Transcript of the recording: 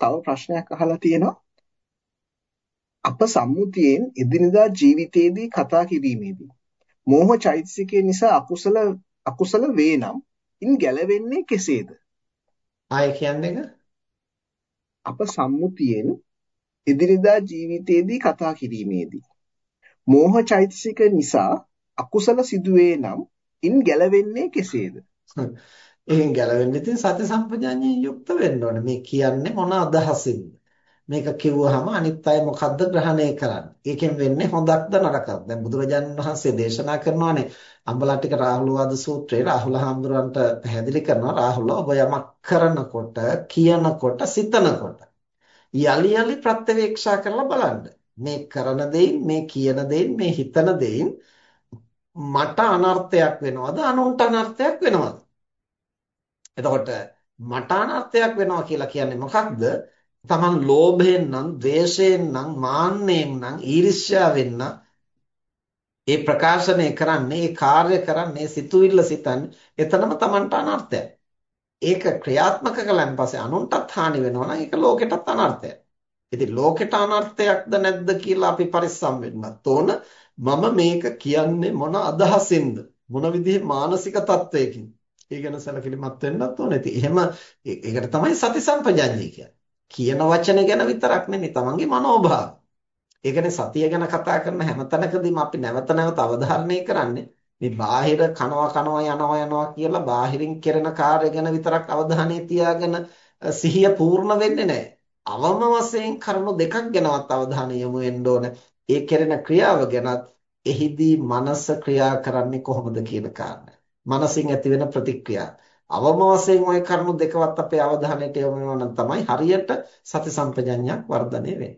තව ප්‍රශ්නයක් අහලා තියෙනවා. අප සම්මුතියෙන් එදිනදා ජීවිතයේදී කතා කිරීමේදී මෝහ චෛතසිකය නිසා අකුසල අකුසල වේ නම් ඉන් ගැලවෙන්නේ කෙසේද? ආයෙ කියන්නේ අප සම්මුතියෙන් එදිනදා ජීවිතයේදී කතා කිරීමේදී මෝහ චෛතසික නිසා අකුසල සිදුවේ නම් ඉන් ගැලවෙන්නේ කෙසේද? එහෙන් ගැලවෙන්න ඉතින් සති සම්පජාඤ්ඤයෙන් යුක්ත වෙන්න ඕනේ. මේ කියන්නේ මොන අදහසින්ද? මේක කිව්වහම අනිත් අය මොකද්ද ග්‍රහණය කරන්නේ? ඒකෙන් වෙන්නේ හොඳක්ද නරකක්ද? දැන් බුදුරජාණන් වහන්සේ දේශනා කරනවානේ අම්බලට්ටික රාහුලවාද සූත්‍රයේ රාහුල හාමුදුරන්ට පැහැදිලි කරනවා රාහුල ඔබ යමක් කරනකොට, කියනකොට, සිතනකොට යලි යලි ප්‍රත්‍යවේක්ෂා කරලා බලන්න. මේ කරන දෙයින්, මේ කියන දෙයින්, මේ හිතන දෙයින් මට අනර්ථයක් වෙනවද අනුන්ට අනර්ථයක් වෙනවද එතකොට මට අනර්ථයක් වෙනවා කියලා කියන්නේ මොකක්ද? තමන් ලෝභයෙන් නම් ද්වේෂයෙන් නම් මාන්නයෙන් නම් ඊර්ෂ්‍යාවෙන් නම් ඒ ප්‍රකාශනය කරන්නේ ඒ කාර්ය කරන්නේ සිතුවිල්ල සිතන්නේ එතනම තමන්ට අනර්ථයක් ඒක ක්‍රියාත්මක කළාන් පස්සේ අනුන්ටත් හානි වෙනවා නම් ඒක ලෝකෙටත් අනර්ථයක් ඉතින් ලෝකෙට අනර්ථයක්ද නැද්ද කියලා අපි පරිස්සම් වෙන්නත් ඕන මම මේක කියන්නේ මොන අදහසින්ද? මොන විදිහේ මානසික තත්වයකින් ඒ ගැන සැලකිලිමත් වෙන්නත් ඕනේ. ඉතින් එහෙම ඒකට තමයි සති සම්පජාඤ්ඤය කියන්නේ. කියන වචන ගැන විතරක් නෙමෙයි තමන්ගේ මනෝභාව. ඒ කියන්නේ සතිය ගැන කතා කරන හැම තැනකදීම අපි නැවත නැවත අවධාරණය කරන්නේ මේ බාහිර කනවා කනවා යනවා යනවා කියලා බාහිරින් කෙරෙන කාර්ය ගැන විතරක් අවධානය තියාගෙන සිහිය පූර්ණ වෙන්නේ නැහැ. අවම වශයෙන් කරුණු දෙකක් ගැනවත් අවධානය යොමු වෙන්න ඕන. ඒ කෙරෙන ක්‍රියාව ගැනත් එහිදී මනස ක්‍රියා කරන්නේ කොහොමද කියන කාරණය. මනසින් ඇති වෙන ප්‍රතික්‍රියා. අවම වශයෙන් ওই කරුණු දෙකවත් අපේ අවධානයට යොමු වෙනවා නම් තමයි හරියට සති සම්පජඤ්ඤයක් වර්ධනය වෙන්නේ.